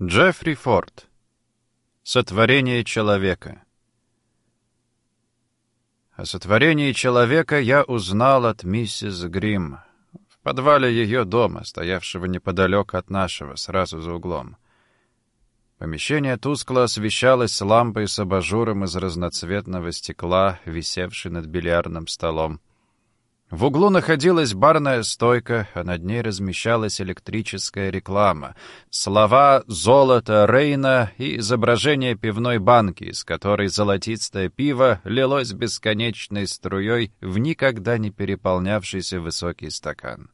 Джеффри Форд. Сотворение человека. О сотворении человека я узнал от миссис Грим в подвале ее дома, стоявшего неподалеку от нашего, сразу за углом. Помещение тускло освещалось лампой с абажуром из разноцветного стекла, висевшей над бильярдным столом. В углу находилась барная стойка, а над ней размещалась электрическая реклама. Слова «золото Рейна» и изображение пивной банки, из которой золотистое пиво лилось бесконечной струей в никогда не переполнявшийся высокий стакан.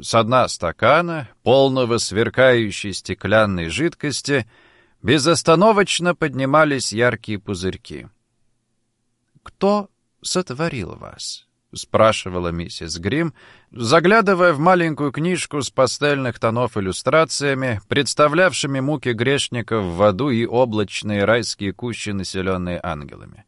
С дна стакана, полного сверкающей стеклянной жидкости, безостановочно поднимались яркие пузырьки. «Кто сотворил вас?» — спрашивала миссис Грим, заглядывая в маленькую книжку с пастельных тонов иллюстрациями, представлявшими муки грешников в аду и облачные райские кущи, населенные ангелами.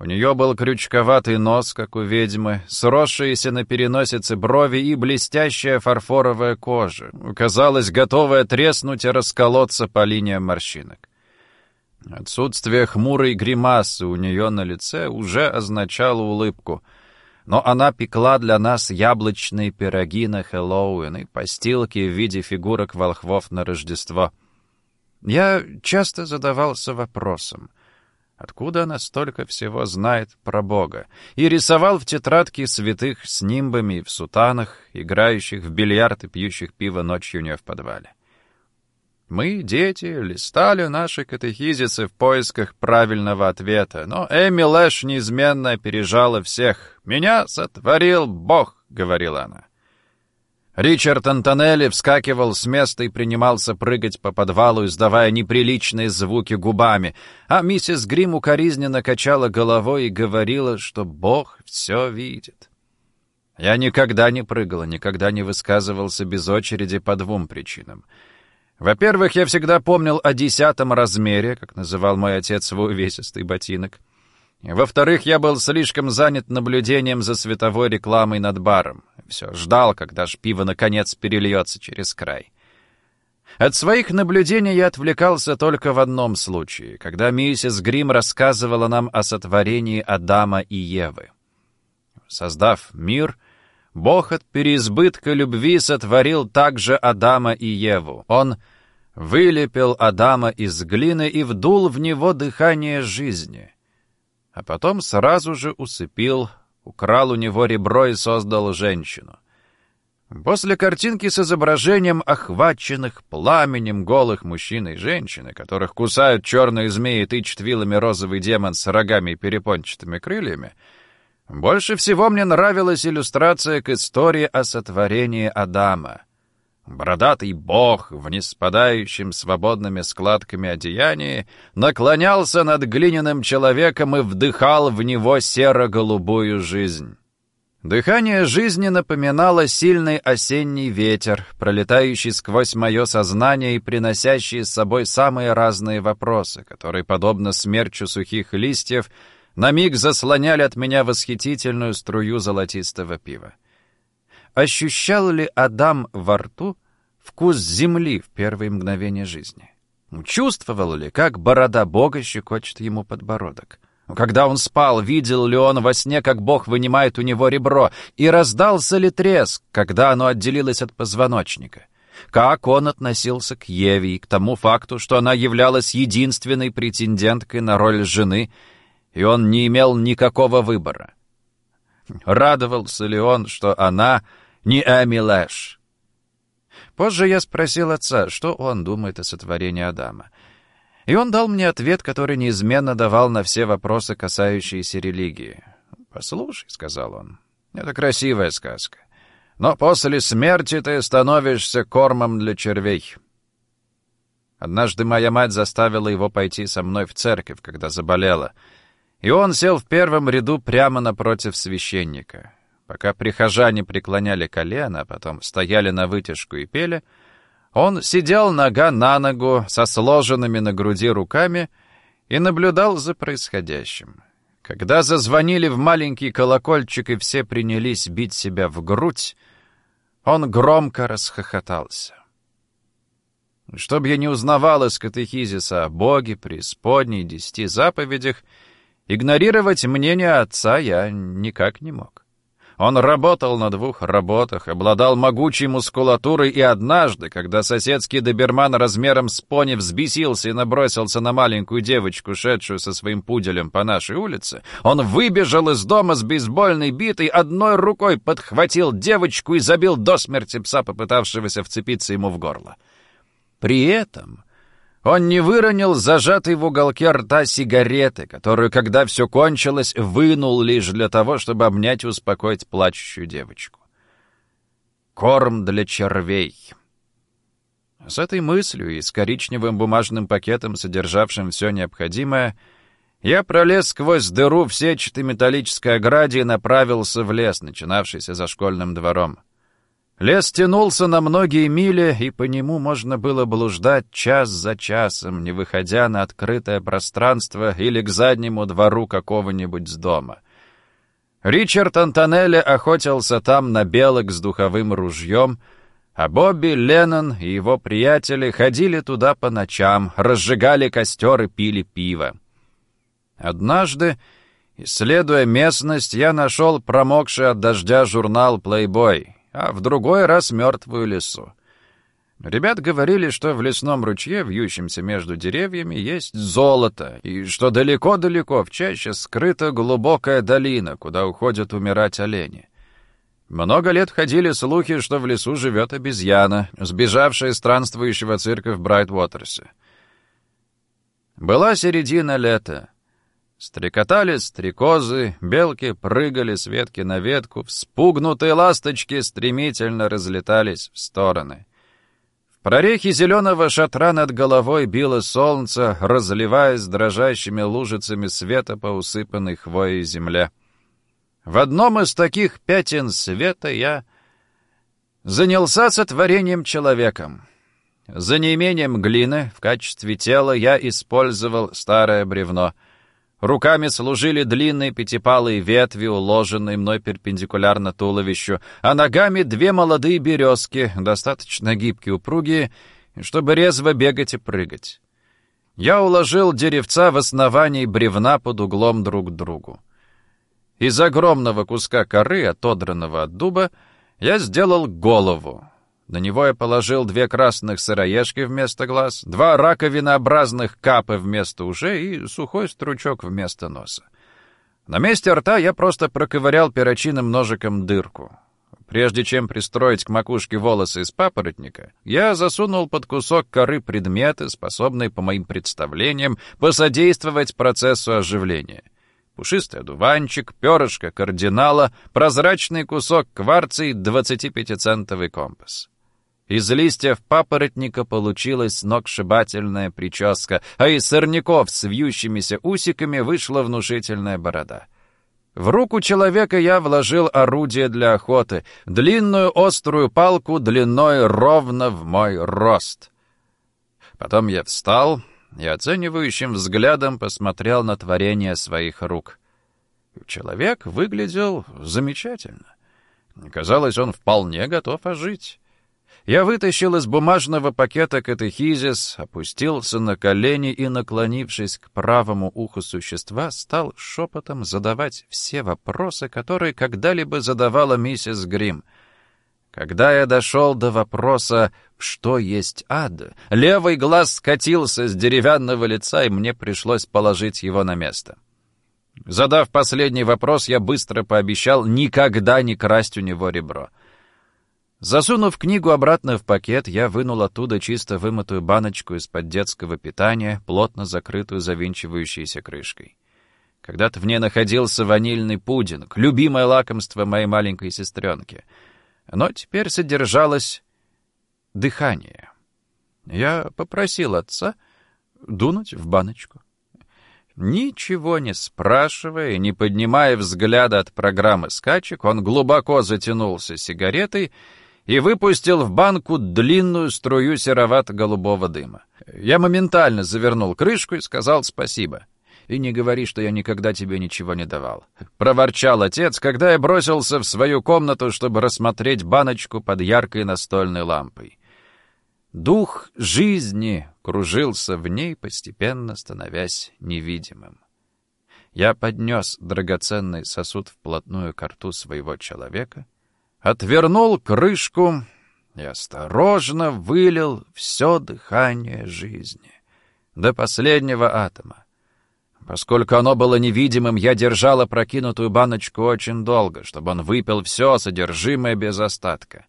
У нее был крючковатый нос, как у ведьмы, сросшиеся на переносице брови и блестящая фарфоровая кожа, казалось, готовая треснуть и расколоться по линиям морщинок. Отсутствие хмурой гримасы у нее на лице уже означало улыбку — но она пекла для нас яблочные пироги на Хэллоуин и постилки в виде фигурок волхвов на Рождество. Я часто задавался вопросом, откуда она столько всего знает про Бога, и рисовал в тетрадке святых с нимбами в сутанах, играющих в бильярд и пьющих пиво ночью не в подвале. Мы, дети, листали наши катехизисы в поисках правильного ответа, но Эми Лэш неизменно опережала всех. «Меня сотворил Бог», — говорила она. Ричард Антонелли вскакивал с места и принимался прыгать по подвалу, издавая неприличные звуки губами, а миссис Грим укоризненно качала головой и говорила, что Бог все видит. Я никогда не прыгал, никогда не высказывался без очереди по двум причинам — во-первых, я всегда помнил о десятом размере, как называл мой отец свой увесистый ботинок. Во-вторых, я был слишком занят наблюдением за световой рекламой над баром. Все, ждал, когда ж пиво наконец перельется через край. От своих наблюдений я отвлекался только в одном случае, когда миссис Грим рассказывала нам о сотворении Адама и Евы. Создав мир, Бог от переизбытка любви сотворил также Адама и Еву. Он вылепил Адама из глины и вдул в него дыхание жизни. А потом сразу же усыпил, украл у него ребро и создал женщину. После картинки с изображением охваченных пламенем голых мужчин и женщины, которых кусают черные змеи и тычет вилами розовый демон с рогами и перепончатыми крыльями, больше всего мне нравилась иллюстрация к истории о сотворении Адама. Бородатый бог в неспадающем свободными складками одеянии наклонялся над глиняным человеком и вдыхал в него серо-голубую жизнь. Дыхание жизни напоминало сильный осенний ветер, пролетающий сквозь мое сознание и приносящий с собой самые разные вопросы, которые, подобно смерчу сухих листьев, на миг заслоняли от меня восхитительную струю золотистого пива. Ощущал ли Адам во рту вкус земли в первые мгновения жизни? Чувствовал ли, как борода Бога щекочет ему подбородок? Когда он спал, видел ли он во сне, как Бог вынимает у него ребро, и раздался ли треск, когда оно отделилось от позвоночника? Как он относился к Еве и к тому факту, что она являлась единственной претенденткой на роль жены — и он не имел никакого выбора. Радовался ли он, что она не Эми Лэш? Позже я спросил отца, что он думает о сотворении Адама. И он дал мне ответ, который неизменно давал на все вопросы, касающиеся религии. «Послушай», — сказал он, — «это красивая сказка. Но после смерти ты становишься кормом для червей». Однажды моя мать заставила его пойти со мной в церковь, когда заболела — и он сел в первом ряду прямо напротив священника. Пока прихожане преклоняли колено, а потом стояли на вытяжку и пели, он сидел нога на ногу со сложенными на груди руками и наблюдал за происходящим. Когда зазвонили в маленький колокольчик и все принялись бить себя в грудь, он громко расхохотался. Чтоб я не узнавал из катехизиса о Боге, преисподней, десяти заповедях, игнорировать мнение отца я никак не мог. Он работал на двух работах, обладал могучей мускулатурой, и однажды, когда соседский доберман размером с пони взбесился и набросился на маленькую девочку, шедшую со своим пуделем по нашей улице, он выбежал из дома с бейсбольной битой, одной рукой подхватил девочку и забил до смерти пса, попытавшегося вцепиться ему в горло. При этом он не выронил зажатый в уголке рта сигареты, которую, когда все кончилось, вынул лишь для того, чтобы обнять и успокоить плачущую девочку. Корм для червей. С этой мыслью и с коричневым бумажным пакетом, содержавшим все необходимое, я пролез сквозь дыру в сетчатой металлической ограде и направился в лес, начинавшийся за школьным двором. Лес тянулся на многие мили, и по нему можно было блуждать час за часом, не выходя на открытое пространство или к заднему двору какого-нибудь с дома. Ричард Антонелли охотился там на белок с духовым ружьем, а Бобби Леннон и его приятели ходили туда по ночам, разжигали костер и пили пиво. Однажды, исследуя местность, я нашел промокший от дождя журнал «Плейбой», а в другой раз мертвую лесу. Ребят говорили, что в лесном ручье, вьющемся между деревьями, есть золото, и что далеко-далеко в чаще скрыта глубокая долина, куда уходят умирать олени. Много лет ходили слухи, что в лесу живет обезьяна, сбежавшая из странствующего цирка в Брайтвотерсе. Была середина лета. Стрекотали стрекозы, белки прыгали с ветки на ветку, вспугнутые ласточки стремительно разлетались в стороны. В прорехе зеленого шатра над головой било солнце, разливаясь дрожащими лужицами света по усыпанной хвоей земле. В одном из таких пятен света я занялся сотворением человеком. За неимением глины в качестве тела я использовал старое бревно — Руками служили длинные пятипалые ветви, уложенные мной перпендикулярно туловищу, а ногами две молодые березки, достаточно гибкие упругие, чтобы резво бегать и прыгать. Я уложил деревца в основании бревна под углом друг к другу. Из огромного куска коры, отодранного от дуба, я сделал голову, на него я положил две красных сыроежки вместо глаз, два раковинообразных капы вместо ушей и сухой стручок вместо носа. На месте рта я просто проковырял перочинным ножиком дырку. Прежде чем пристроить к макушке волосы из папоротника, я засунул под кусок коры предметы, способные, по моим представлениям, посодействовать процессу оживления. Пушистый одуванчик, перышко кардинала, прозрачный кусок кварца и 25-центовый компас. Из листьев папоротника получилась сногсшибательная прическа, а из сорняков с вьющимися усиками вышла внушительная борода. В руку человека я вложил орудие для охоты, длинную острую палку длиной ровно в мой рост. Потом я встал и оценивающим взглядом посмотрел на творение своих рук. Человек выглядел замечательно. Казалось, он вполне готов ожить. Я вытащил из бумажного пакета катехизис, опустился на колени и, наклонившись к правому уху существа, стал шепотом задавать все вопросы, которые когда-либо задавала миссис Грим. Когда я дошел до вопроса «Что есть ад?», левый глаз скатился с деревянного лица, и мне пришлось положить его на место. Задав последний вопрос, я быстро пообещал никогда не красть у него ребро — Засунув книгу обратно в пакет, я вынул оттуда чисто вымытую баночку из-под детского питания, плотно закрытую завинчивающейся крышкой. Когда-то в ней находился ванильный пудинг, любимое лакомство моей маленькой сестренки. Но теперь содержалось дыхание. Я попросил отца дунуть в баночку. Ничего не спрашивая и не поднимая взгляда от программы скачек, он глубоко затянулся сигаретой и выпустил в банку длинную струю серовато-голубого дыма. Я моментально завернул крышку и сказал спасибо. «И не говори, что я никогда тебе ничего не давал», — проворчал отец, когда я бросился в свою комнату, чтобы рассмотреть баночку под яркой настольной лампой. Дух жизни кружился в ней, постепенно становясь невидимым. Я поднес драгоценный сосуд вплотную к рту своего человека, отвернул крышку и осторожно вылил все дыхание жизни до последнего атома. Поскольку оно было невидимым, я держала прокинутую баночку очень долго, чтобы он выпил все содержимое без остатка.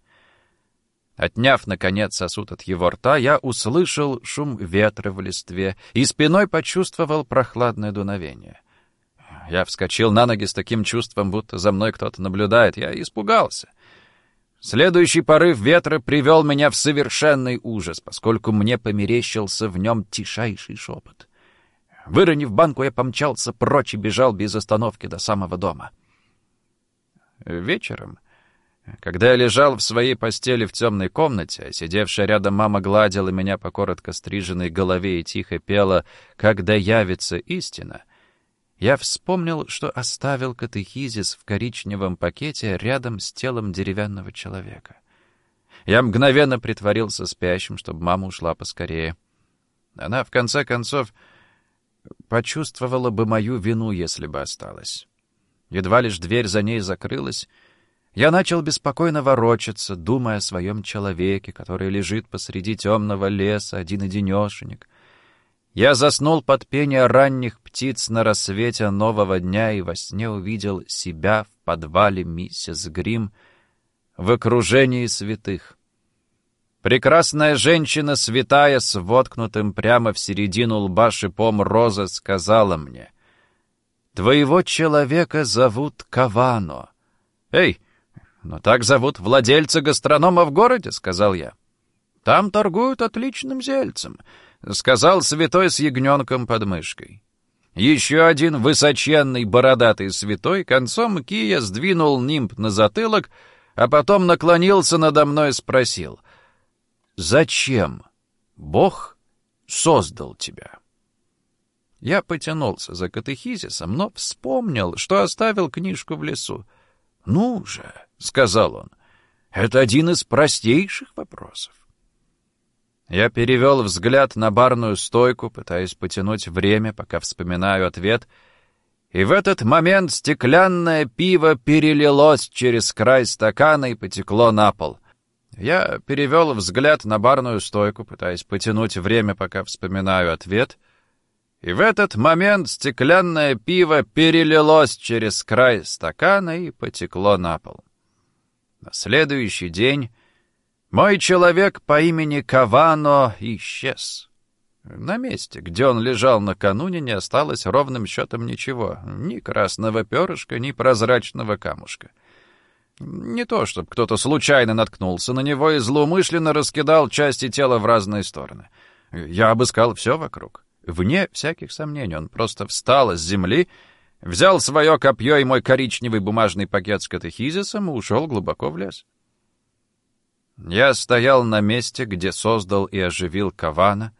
Отняв, наконец, сосуд от его рта, я услышал шум ветра в листве и спиной почувствовал прохладное дуновение. Я вскочил на ноги с таким чувством, будто за мной кто-то наблюдает. Я испугался. Следующий порыв ветра привел меня в совершенный ужас, поскольку мне померещился в нем тишайший шепот. Выронив банку, я помчался прочь и бежал без остановки до самого дома. Вечером, когда я лежал в своей постели в темной комнате, а сидевшая рядом мама гладила меня по коротко стриженной голове и тихо пела «Когда явится истина», я вспомнил, что оставил катехизис в коричневом пакете рядом с телом деревянного человека. Я мгновенно притворился спящим, чтобы мама ушла поскорее. Она, в конце концов, почувствовала бы мою вину, если бы осталась. Едва лишь дверь за ней закрылась, я начал беспокойно ворочаться, думая о своем человеке, который лежит посреди темного леса, один-одинешенек. Я заснул под пение ранних птиц на рассвете нового дня и во сне увидел себя в подвале миссис Грим в окружении святых. Прекрасная женщина, святая, с воткнутым прямо в середину лба шипом розы, сказала мне, «Твоего человека зовут Кавано». «Эй, но так зовут владельца гастронома в городе», — сказал я. «Там торгуют отличным зельцем», — сказал святой с ягненком под мышкой. Еще один высоченный бородатый святой концом кия сдвинул нимб на затылок, а потом наклонился надо мной и спросил — Зачем Бог создал тебя? Я потянулся за катехизисом, но вспомнил, что оставил книжку в лесу. «Ну же», — сказал он, — «это один из простейших вопросов». Я перевел взгляд на барную стойку, пытаясь потянуть время, пока вспоминаю ответ, и в этот момент стеклянное пиво перелилось через край стакана и потекло на пол — я перевел взгляд на барную стойку, пытаясь потянуть время, пока вспоминаю ответ. И в этот момент стеклянное пиво перелилось через край стакана и потекло на пол. На следующий день мой человек по имени Кавано исчез. На месте, где он лежал накануне, не осталось ровным счетом ничего. Ни красного перышка, ни прозрачного камушка. Не то, чтобы кто-то случайно наткнулся на него и злоумышленно раскидал части тела в разные стороны. Я обыскал все вокруг. Вне всяких сомнений, он просто встал с земли, взял свое копье и мой коричневый бумажный пакет с катехизисом и ушел глубоко в лес. Я стоял на месте, где создал и оживил Кавана,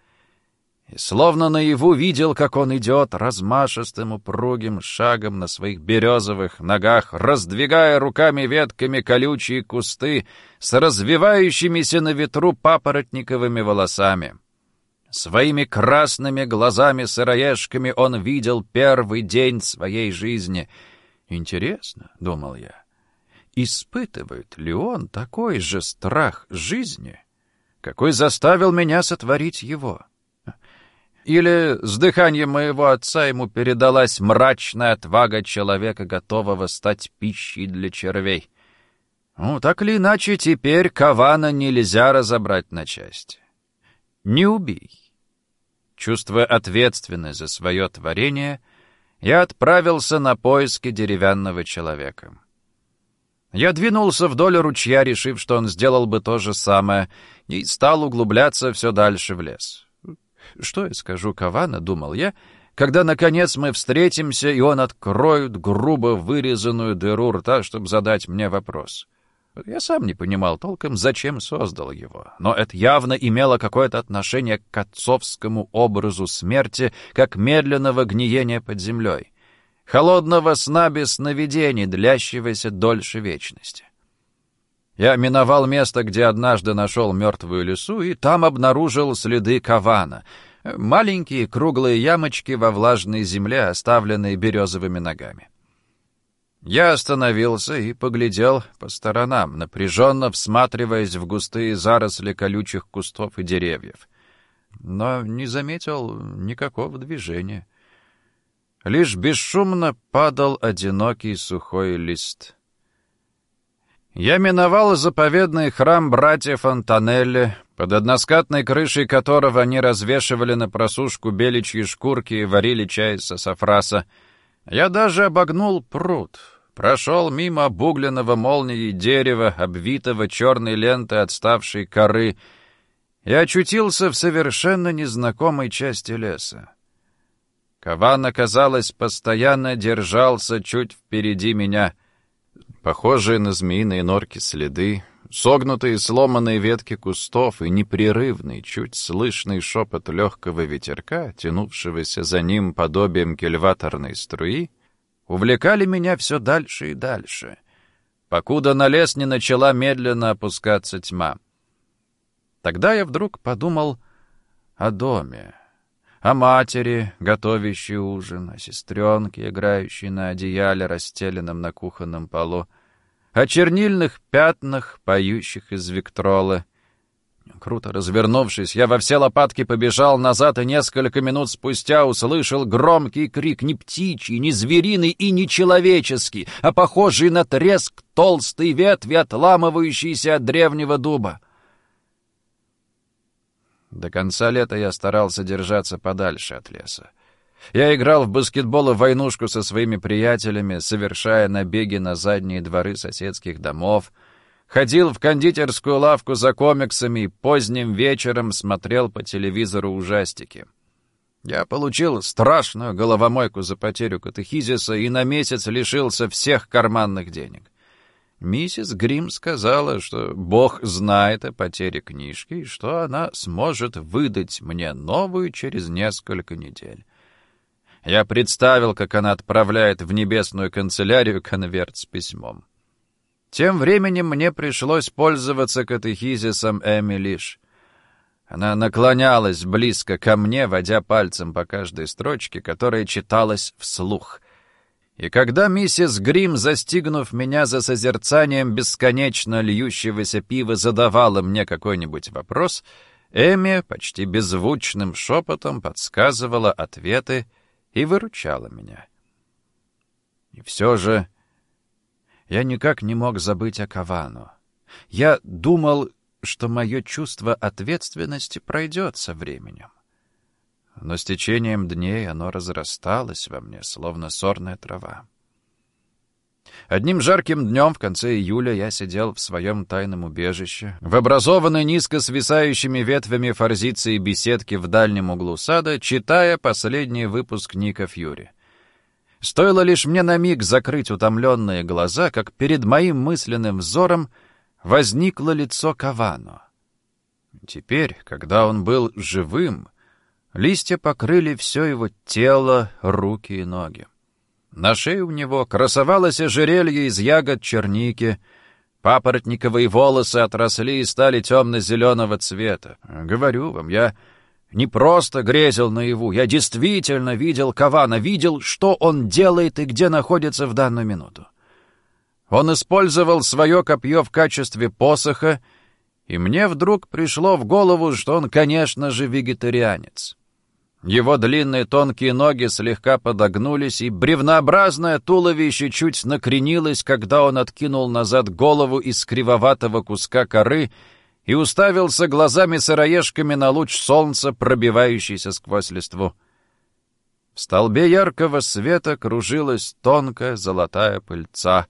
и словно наяву видел, как он идет размашистым упругим шагом на своих березовых ногах, раздвигая руками ветками колючие кусты с развивающимися на ветру папоротниковыми волосами. Своими красными глазами-сыроежками он видел первый день своей жизни. «Интересно», — думал я, — «испытывает ли он такой же страх жизни, какой заставил меня сотворить его?» Или с дыханием моего отца ему передалась мрачная отвага человека, готового стать пищей для червей. Ну, так или иначе, теперь Кавана нельзя разобрать на части. Не убей. Чувствуя ответственность за свое творение, я отправился на поиски деревянного человека. Я двинулся вдоль ручья, решив, что он сделал бы то же самое, и стал углубляться все дальше в лес. Что я скажу Кавана, думал я, когда, наконец, мы встретимся, и он откроет грубо вырезанную дыру рта, чтобы задать мне вопрос. Я сам не понимал толком, зачем создал его, но это явно имело какое-то отношение к отцовскому образу смерти, как медленного гниения под землей, холодного сна без сновидений, длящегося дольше вечности. Я миновал место, где однажды нашел мертвую лису, и там обнаружил следы кавана. Маленькие круглые ямочки во влажной земле, оставленные березовыми ногами. Я остановился и поглядел по сторонам, напряженно всматриваясь в густые заросли колючих кустов и деревьев. Но не заметил никакого движения. Лишь бесшумно падал одинокий сухой лист. Я миновал заповедный храм братьев Антонелли, под односкатной крышей которого они развешивали на просушку беличьи шкурки и варили чай с сафраса. Я даже обогнул пруд, прошел мимо обугленного молнией дерева, обвитого черной лентой отставшей коры, и очутился в совершенно незнакомой части леса. Каван, казалось, постоянно держался чуть впереди меня. Похожие на змеиные норки следы, согнутые сломанные ветки кустов и непрерывный, чуть слышный шепот легкого ветерка, тянувшегося за ним подобием кельваторной струи, увлекали меня все дальше и дальше, покуда на лес не начала медленно опускаться тьма. Тогда я вдруг подумал о доме, о матери, готовящей ужин, о сестренке, играющей на одеяле, расстеленном на кухонном полу, о чернильных пятнах, поющих из Виктролы. Круто развернувшись, я во все лопатки побежал назад и несколько минут спустя услышал громкий крик не птичий, не звериный и не человеческий, а похожий на треск толстой ветви, отламывающейся от древнего дуба. До конца лета я старался держаться подальше от леса. Я играл в баскетбол и войнушку со своими приятелями, совершая набеги на задние дворы соседских домов, ходил в кондитерскую лавку за комиксами и поздним вечером смотрел по телевизору ужастики. Я получил страшную головомойку за потерю катехизиса и на месяц лишился всех карманных денег. Миссис Грим сказала, что Бог знает о потере книжки и что она сможет выдать мне новую через несколько недель. Я представил, как она отправляет в небесную канцелярию конверт с письмом. Тем временем мне пришлось пользоваться катехизисом Эми Лиш. Она наклонялась близко ко мне, водя пальцем по каждой строчке, которая читалась вслух — и когда миссис Грим, застигнув меня за созерцанием бесконечно льющегося пива, задавала мне какой-нибудь вопрос, Эми почти беззвучным шепотом подсказывала ответы и выручала меня. И все же я никак не мог забыть о Кавану. Я думал, что мое чувство ответственности пройдет со временем но с течением дней оно разрасталось во мне, словно сорная трава. Одним жарким днем в конце июля я сидел в своем тайном убежище, в образованной низко свисающими ветвями форзиции беседки в дальнем углу сада, читая последний выпуск Ника Фьюри. Стоило лишь мне на миг закрыть утомленные глаза, как перед моим мысленным взором возникло лицо Кавано. Теперь, когда он был живым, Листья покрыли все его тело, руки и ноги. На шее у него красовалось ожерелье из ягод черники, папоротниковые волосы отросли и стали темно-зеленого цвета. Говорю вам, я не просто грезил наяву, я действительно видел Кавана, видел, что он делает и где находится в данную минуту. Он использовал свое копье в качестве посоха, и мне вдруг пришло в голову, что он, конечно же, вегетарианец. Его длинные тонкие ноги слегка подогнулись, и бревнообразное туловище чуть накренилось, когда он откинул назад голову из кривоватого куска коры и уставился глазами-сыроежками на луч солнца, пробивающийся сквозь листву. В столбе яркого света кружилась тонкая золотая пыльца.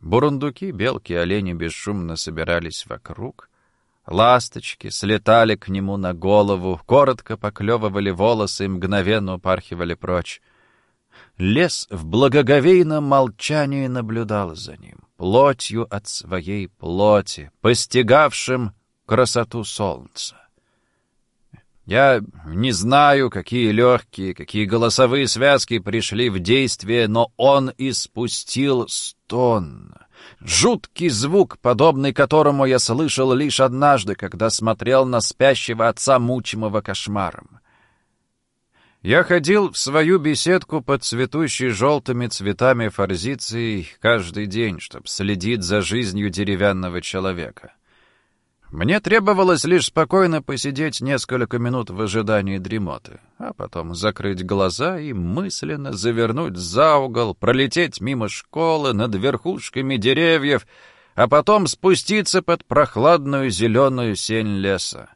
Бурундуки, белки олени бесшумно собирались вокруг — Ласточки слетали к нему на голову, коротко поклевывали волосы и мгновенно упархивали прочь. Лес в благоговейном молчании наблюдал за ним, плотью от своей плоти, постигавшим красоту солнца. Я не знаю, какие легкие, какие голосовые связки пришли в действие, но он испустил стон — Жуткий звук, подобный которому я слышал лишь однажды, когда смотрел на спящего отца, мучимого кошмаром. Я ходил в свою беседку под цветущей желтыми цветами форзицией каждый день, чтобы следить за жизнью деревянного человека. Мне требовалось лишь спокойно посидеть несколько минут в ожидании дремоты, а потом закрыть глаза и мысленно завернуть за угол, пролететь мимо школы над верхушками деревьев, а потом спуститься под прохладную зеленую сень леса.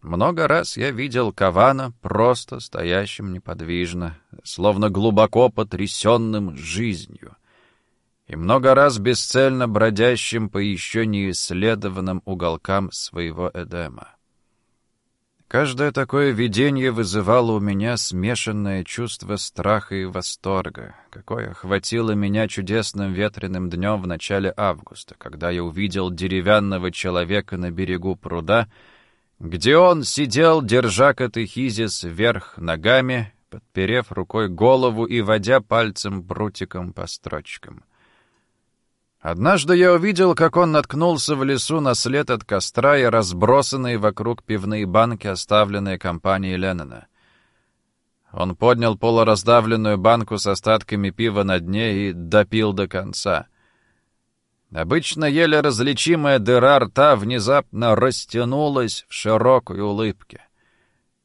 Много раз я видел Кавана просто стоящим неподвижно, словно глубоко потрясенным жизнью и много раз бесцельно бродящим по еще не исследованным уголкам своего Эдема. Каждое такое видение вызывало у меня смешанное чувство страха и восторга, какое охватило меня чудесным ветреным днем в начале августа, когда я увидел деревянного человека на берегу пруда, где он сидел, держа катехизис вверх ногами, подперев рукой голову и водя пальцем прутиком по строчкам. Однажды я увидел, как он наткнулся в лесу на след от костра и разбросанные вокруг пивные банки, оставленные компанией Леннона. Он поднял полураздавленную банку с остатками пива на дне и допил до конца. Обычно еле различимая дыра рта внезапно растянулась в широкой улыбке.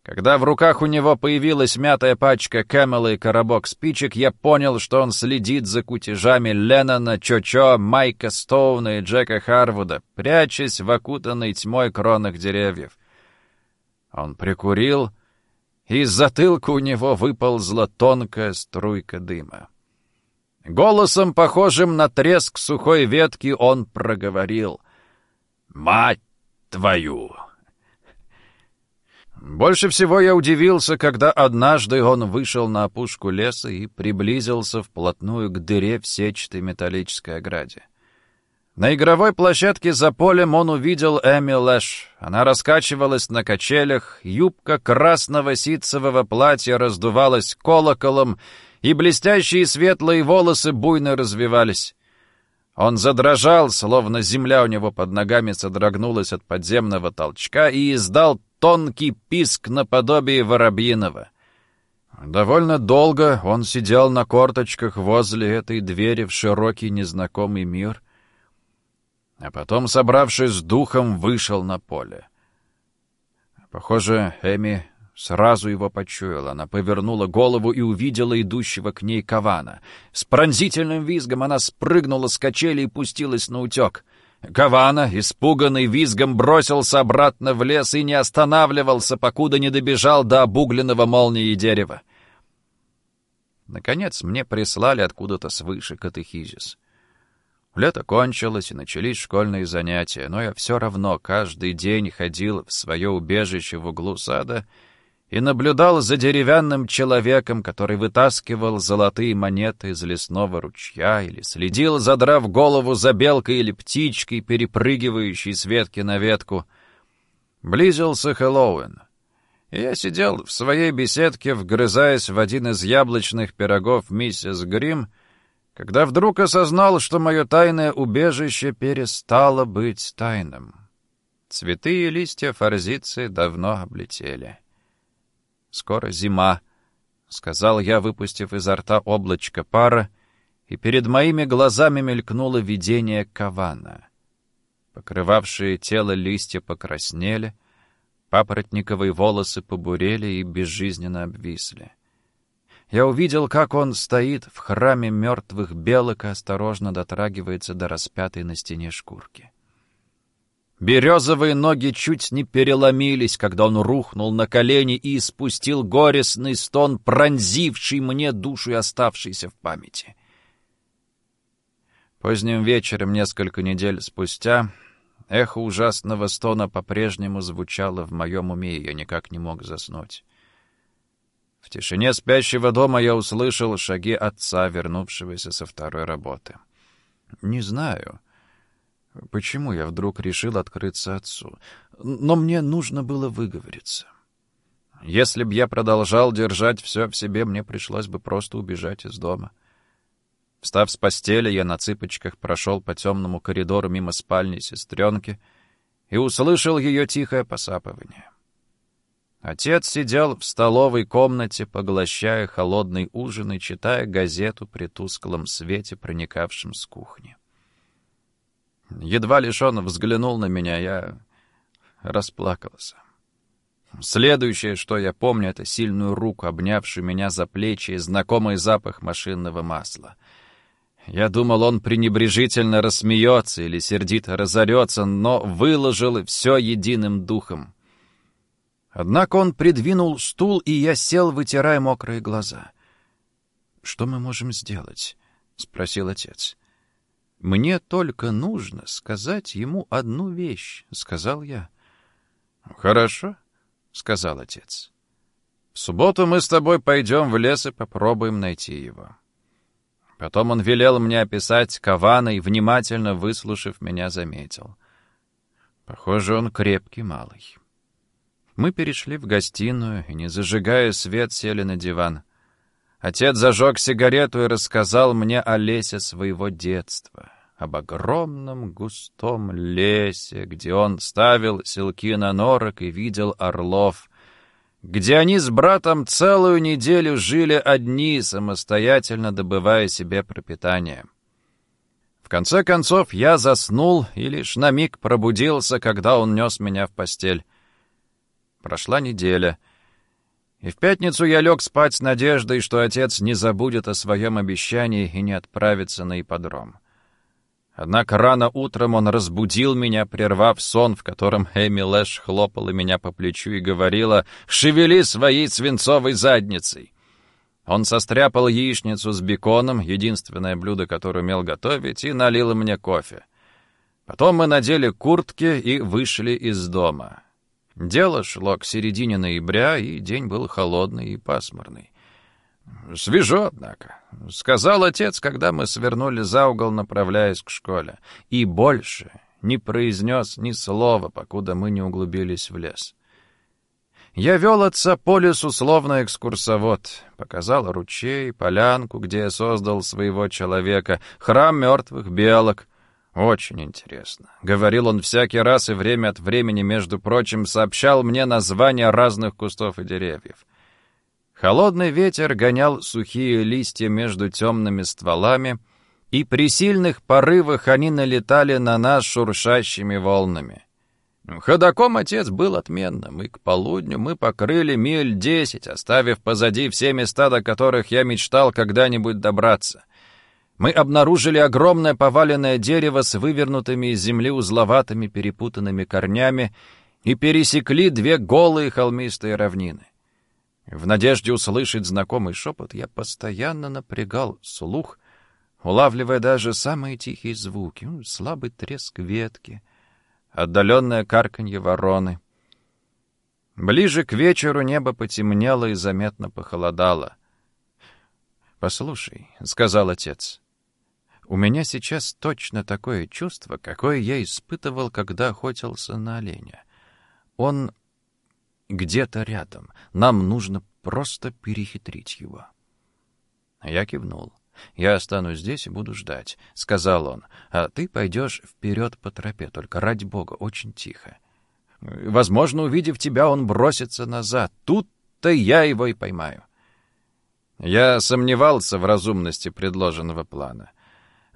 Когда в руках у него появилась мятая пачка Кэмела и коробок спичек, я понял, что он следит за кутежами Леннона, Чо-Чо, Майка Стоуна и Джека Харвуда, прячась в окутанной тьмой кронах деревьев. Он прикурил, и из затылка у него выползла тонкая струйка дыма. Голосом, похожим на треск сухой ветки, он проговорил. «Мать твою!» Больше всего я удивился, когда однажды он вышел на опушку леса и приблизился вплотную к дыре в сетчатой металлической ограде. На игровой площадке за полем он увидел Эми Лэш. Она раскачивалась на качелях, юбка красного ситцевого платья раздувалась колоколом, и блестящие светлые волосы буйно развивались. Он задрожал, словно земля у него под ногами содрогнулась от подземного толчка и издал тонкий писк наподобие воробьиного. Довольно долго он сидел на корточках возле этой двери в широкий незнакомый мир, а потом, собравшись с духом, вышел на поле. Похоже, Эми сразу его почуяла. Она повернула голову и увидела идущего к ней Кавана. С пронзительным визгом она спрыгнула с качели и пустилась на утек — Гавана, испуганный визгом, бросился обратно в лес и не останавливался, покуда не добежал до обугленного молнии дерева. Наконец мне прислали откуда-то свыше катехизис. Лето кончилось, и начались школьные занятия, но я все равно каждый день ходил в свое убежище в углу сада и наблюдал за деревянным человеком, который вытаскивал золотые монеты из лесного ручья или следил, задрав голову за белкой или птичкой, перепрыгивающей с ветки на ветку. Близился Хэллоуин. Я сидел в своей беседке, вгрызаясь в один из яблочных пирогов миссис Грим, когда вдруг осознал, что мое тайное убежище перестало быть тайным. Цветы и листья форзиции давно облетели. Скоро зима, — сказал я, выпустив изо рта облачко пара, и перед моими глазами мелькнуло видение кавана. Покрывавшие тело листья покраснели, папоротниковые волосы побурели и безжизненно обвисли. Я увидел, как он стоит в храме мертвых белок и осторожно дотрагивается до распятой на стене шкурки. Березовые ноги чуть не переломились, когда он рухнул на колени и испустил горестный стон, пронзивший мне душу и оставшийся в памяти. Поздним вечером, несколько недель спустя, эхо ужасного стона по-прежнему звучало в моем уме, и я никак не мог заснуть. В тишине спящего дома я услышал шаги отца, вернувшегося со второй работы. Не знаю, почему я вдруг решил открыться отцу. Но мне нужно было выговориться. Если б я продолжал держать все в себе, мне пришлось бы просто убежать из дома. Встав с постели, я на цыпочках прошел по темному коридору мимо спальни сестренки и услышал ее тихое посапывание. Отец сидел в столовой комнате, поглощая холодный ужин и читая газету при тусклом свете, проникавшем с кухни. Едва лишь он взглянул на меня, я расплакался. Следующее, что я помню, это сильную руку, обнявшую меня за плечи и знакомый запах машинного масла. Я думал, он пренебрежительно рассмеется или сердито разорется, но выложил все единым духом. Однако он придвинул стул, и я сел, вытирая мокрые глаза. «Что мы можем сделать?» — спросил отец. «Мне только нужно сказать ему одну вещь», — сказал я. «Хорошо», — сказал отец. «В субботу мы с тобой пойдем в лес и попробуем найти его». Потом он велел мне описать Кавана и, внимательно выслушав меня, заметил. Похоже, он крепкий малый. Мы перешли в гостиную и, не зажигая свет, сели на диван. Отец зажег сигарету и рассказал мне о лесе своего детства, об огромном густом лесе, где он ставил селки на норок и видел орлов — где они с братом целую неделю жили одни, самостоятельно добывая себе пропитание. В конце концов, я заснул и лишь на миг пробудился, когда он нес меня в постель. Прошла неделя, и в пятницу я лег спать с надеждой, что отец не забудет о своем обещании и не отправится на ипподром. Однако рано утром он разбудил меня, прервав сон, в котором Эми Лэш хлопала меня по плечу и говорила «Шевели своей свинцовой задницей!». Он состряпал яичницу с беконом, единственное блюдо, которое умел готовить, и налил мне кофе. Потом мы надели куртки и вышли из дома. Дело шло к середине ноября, и день был холодный и пасмурный. «Свежо, однако», — сказал отец, когда мы свернули за угол, направляясь к школе. И больше не произнес ни слова, покуда мы не углубились в лес. Я вел отца по лесу словно экскурсовод. Показал ручей, полянку, где я создал своего человека, храм мертвых белок. Очень интересно. Говорил он всякий раз и время от времени, между прочим, сообщал мне названия разных кустов и деревьев. Холодный ветер гонял сухие листья между темными стволами, и при сильных порывах они налетали на нас шуршащими волнами. Ходоком отец был отменным, и к полудню мы покрыли миль десять, оставив позади все места, до которых я мечтал когда-нибудь добраться. Мы обнаружили огромное поваленное дерево с вывернутыми из земли узловатыми перепутанными корнями и пересекли две голые холмистые равнины. В надежде услышать знакомый шепот, я постоянно напрягал слух, улавливая даже самые тихие звуки, ну, слабый треск ветки, отдаленное карканье вороны. Ближе к вечеру небо потемнело и заметно похолодало. «Послушай», — сказал отец, — «у меня сейчас точно такое чувство, какое я испытывал, когда охотился на оленя. Он где-то рядом. Нам нужно просто перехитрить его. Я кивнул. «Я останусь здесь и буду ждать», — сказал он. «А ты пойдешь вперед по тропе, только ради бога, очень тихо. Возможно, увидев тебя, он бросится назад. Тут-то я его и поймаю». Я сомневался в разумности предложенного плана,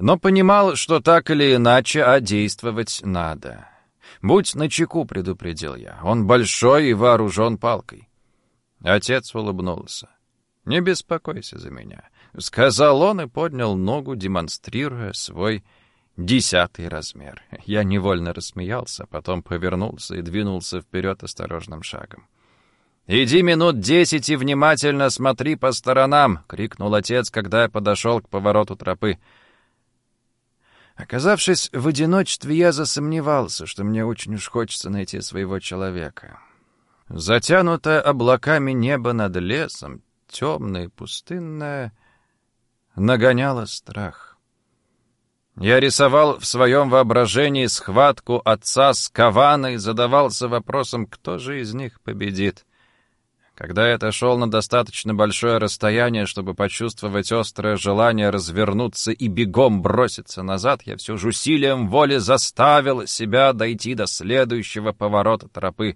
но понимал, что так или иначе, а действовать надо. «Будь начеку», — предупредил я. «Он большой и вооружен палкой». Отец улыбнулся. «Не беспокойся за меня», — сказал он и поднял ногу, демонстрируя свой десятый размер. Я невольно рассмеялся, потом повернулся и двинулся вперед осторожным шагом. «Иди минут десять и внимательно смотри по сторонам!» — крикнул отец, когда я подошел к повороту тропы. Оказавшись в одиночестве, я засомневался, что мне очень уж хочется найти своего человека. Затянутое облаками небо над лесом, темное и пустынное, нагоняло страх. Я рисовал в своем воображении схватку отца с Каваной задавался вопросом, кто же из них победит. Когда я отошел на достаточно большое расстояние, чтобы почувствовать острое желание развернуться и бегом броситься назад, я все же усилием воли заставил себя дойти до следующего поворота тропы.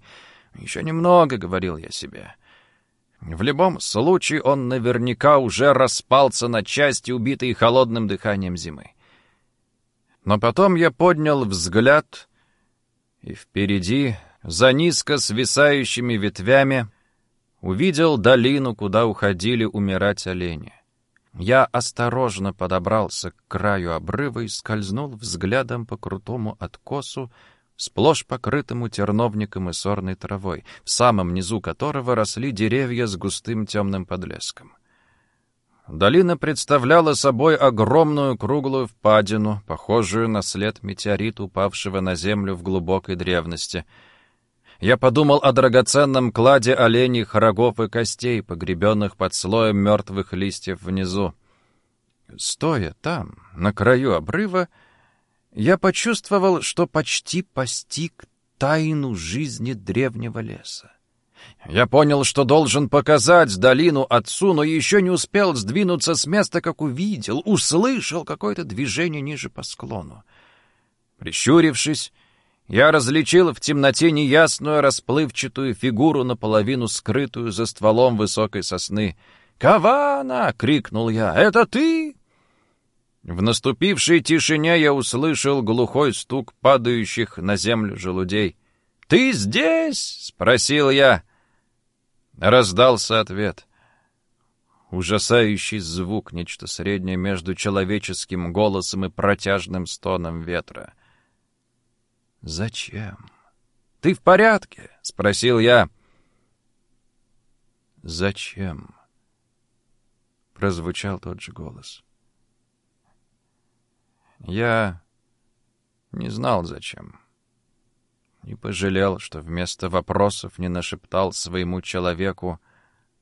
«Еще немного», — говорил я себе. В любом случае он наверняка уже распался на части, убитые холодным дыханием зимы. Но потом я поднял взгляд, и впереди, за низко свисающими ветвями, увидел долину, куда уходили умирать олени. Я осторожно подобрался к краю обрыва и скользнул взглядом по крутому откосу, сплошь покрытому терновником и сорной травой, в самом низу которого росли деревья с густым темным подлеском. Долина представляла собой огромную круглую впадину, похожую на след метеорита, упавшего на землю в глубокой древности — я подумал о драгоценном кладе оленьих рогов и костей, погребенных под слоем мертвых листьев внизу. Стоя там, на краю обрыва, я почувствовал, что почти постиг тайну жизни древнего леса. Я понял, что должен показать долину отцу, но еще не успел сдвинуться с места, как увидел, услышал какое-то движение ниже по склону. Прищурившись, я различил в темноте неясную расплывчатую фигуру, наполовину скрытую за стволом высокой сосны. «Кавана!» — крикнул я. «Это ты?» В наступившей тишине я услышал глухой стук падающих на землю желудей. «Ты здесь?» — спросил я. Раздался ответ. Ужасающий звук, нечто среднее между человеческим голосом и протяжным стоном ветра — «Зачем?» «Ты в порядке?» — спросил я. «Зачем?» — прозвучал тот же голос. Я не знал, зачем. И пожалел, что вместо вопросов не нашептал своему человеку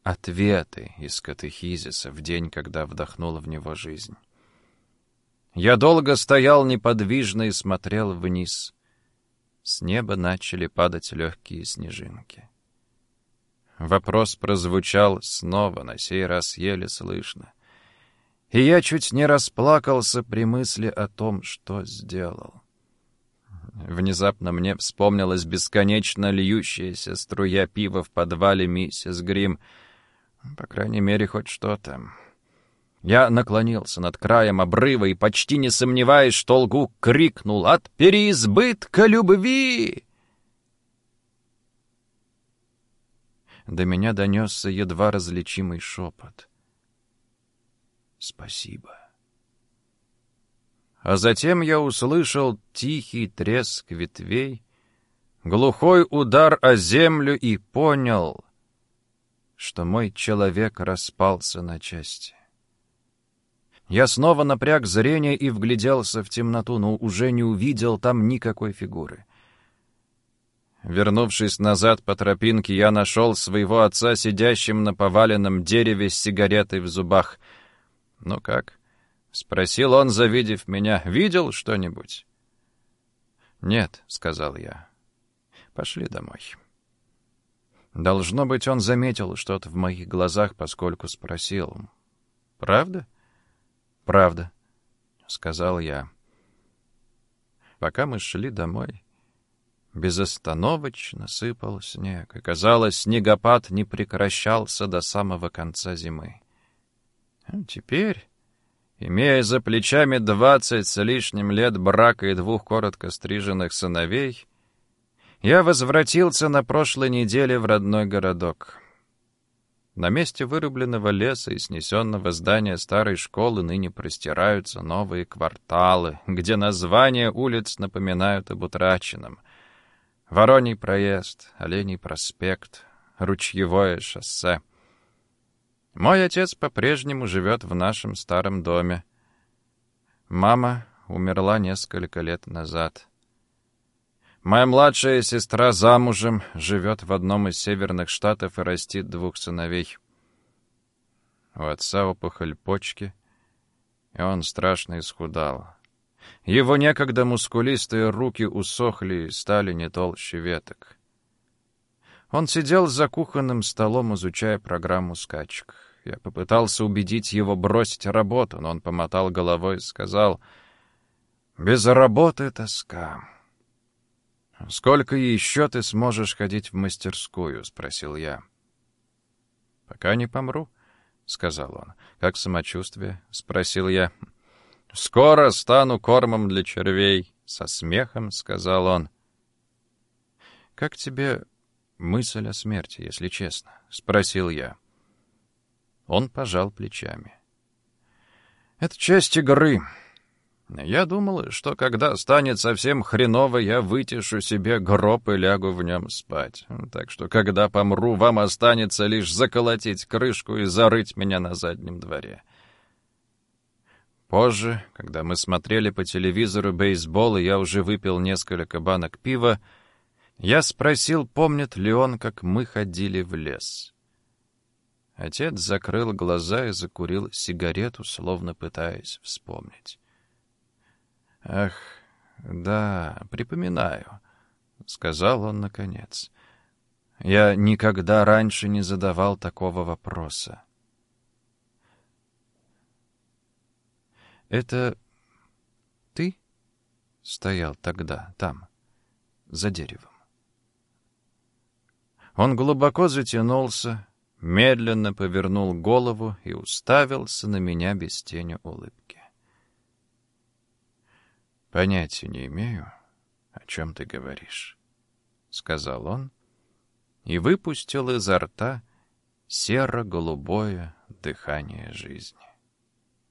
ответы из катехизиса в день, когда вдохнул в него жизнь. Я долго стоял неподвижно и смотрел вниз — с неба начали падать легкие снежинки. Вопрос прозвучал снова, на сей раз еле слышно. И я чуть не расплакался при мысли о том, что сделал. Внезапно мне вспомнилась бесконечно льющаяся струя пива в подвале миссис Грим. По крайней мере, хоть что-то. Я наклонился над краем обрыва и, почти не сомневаясь, что лгу, крикнул «От переизбытка любви!» До меня донесся едва различимый шепот. «Спасибо». А затем я услышал тихий треск ветвей, глухой удар о землю и понял, что мой человек распался на части. Я снова напряг зрение и вгляделся в темноту, но уже не увидел там никакой фигуры. Вернувшись назад по тропинке, я нашел своего отца сидящим на поваленном дереве с сигаретой в зубах. «Ну как?» — спросил он, завидев меня. «Видел что-нибудь?» «Нет», — сказал я. «Пошли домой». Должно быть, он заметил что-то в моих глазах, поскольку спросил. «Правда?» «Правда», — сказал я. Пока мы шли домой, безостановочно сыпал снег, и, казалось, снегопад не прекращался до самого конца зимы. А теперь, имея за плечами двадцать с лишним лет брака и двух коротко стриженных сыновей, я возвратился на прошлой неделе в родной городок. На месте вырубленного леса и снесенного здания старой школы ныне простираются новые кварталы, где названия улиц напоминают об утраченном. Вороний проезд, Оленей проспект, Ручьевое шоссе. Мой отец по-прежнему живет в нашем старом доме. Мама умерла несколько лет назад. Моя младшая сестра замужем, живет в одном из северных штатов и растит двух сыновей. У отца опухоль почки, и он страшно исхудал. Его некогда мускулистые руки усохли и стали не толще веток. Он сидел за кухонным столом, изучая программу скачек. Я попытался убедить его бросить работу, но он помотал головой и сказал, «Без работы тоска». «Сколько еще ты сможешь ходить в мастерскую?» — спросил я. «Пока не помру», — сказал он. «Как самочувствие?» — спросил я. «Скоро стану кормом для червей», — со смехом сказал он. «Как тебе мысль о смерти, если честно?» — спросил я. Он пожал плечами. «Это часть игры. Я думал, что когда станет совсем хреново, я вытешу себе гроб и лягу в нем спать. Так что, когда помру, вам останется лишь заколотить крышку и зарыть меня на заднем дворе». Позже, когда мы смотрели по телевизору бейсбол, и я уже выпил несколько банок пива, я спросил, помнит ли он, как мы ходили в лес. Отец закрыл глаза и закурил сигарету, словно пытаясь вспомнить. «Ах, да, припоминаю», — сказал он наконец. «Я никогда раньше не задавал такого вопроса. Это ты стоял тогда там, за деревом?» Он глубоко затянулся, медленно повернул голову и уставился на меня без тени улыбки. «Понятия не имею, о чем ты говоришь», — сказал он и выпустил изо рта серо-голубое дыхание жизни.